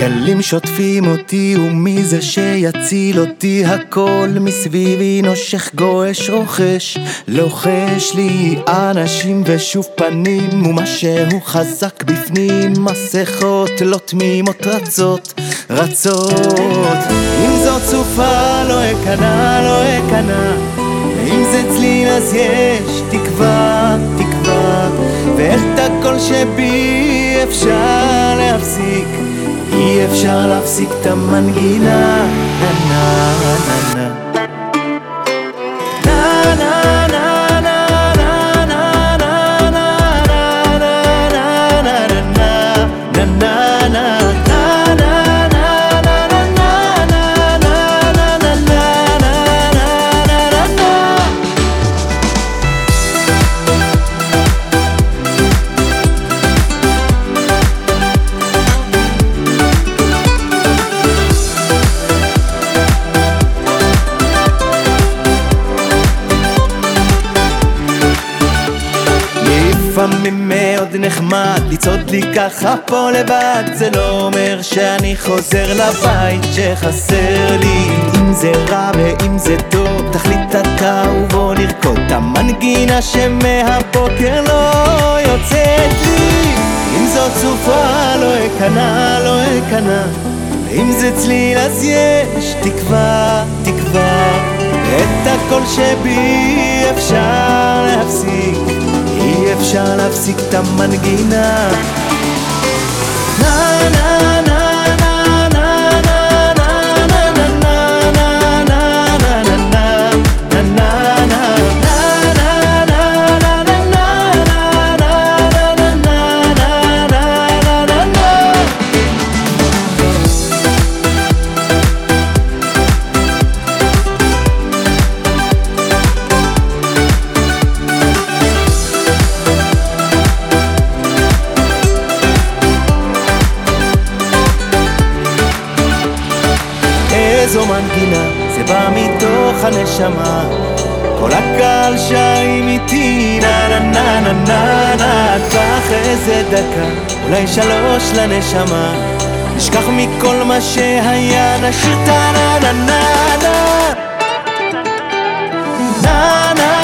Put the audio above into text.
גלים שוטפים אותי, ומי זה שיציל אותי? הכל מסביבי נושך, גועש, רוכש, לוחש לי אנשים ושוב פנים, ומשהו חזק בפנים, מסכות לא תמימות רצות, רצות. אם זאת סופה לא אכנע, לא אכנע, ואם זה צליל אז יש תקווה, תקווה, ואת הקול שבי אפשר להפסיק. אי אפשר להפסיק את המנגינה, נה נה נה לפעמים מאוד נחמד לצעוד לי ככה פה לבד. זה לא אומר שאני חוזר לבית שחסר לי. אם זה רע ואם זה טוב תחליט אתה ובוא נרקוד. את המנגינה שמהבוקר לא יוצאת לי. אם זאת סופה לא אכנע, לא אכנע אם זה צליל אז יש תקווה, תקווה. את הקול שבי אפשר להפסיק. אי אפשר להפסיק את המנגינה זו מנגינה, זה בא מתוך הנשמה. כל הקהל שרים איתי, נה נה נה נה נה נה, קח איזה דקה, אולי שלוש לנשמה. נשכח מכל מה שהיה, נשאיר את הנה נה נה נה נה נה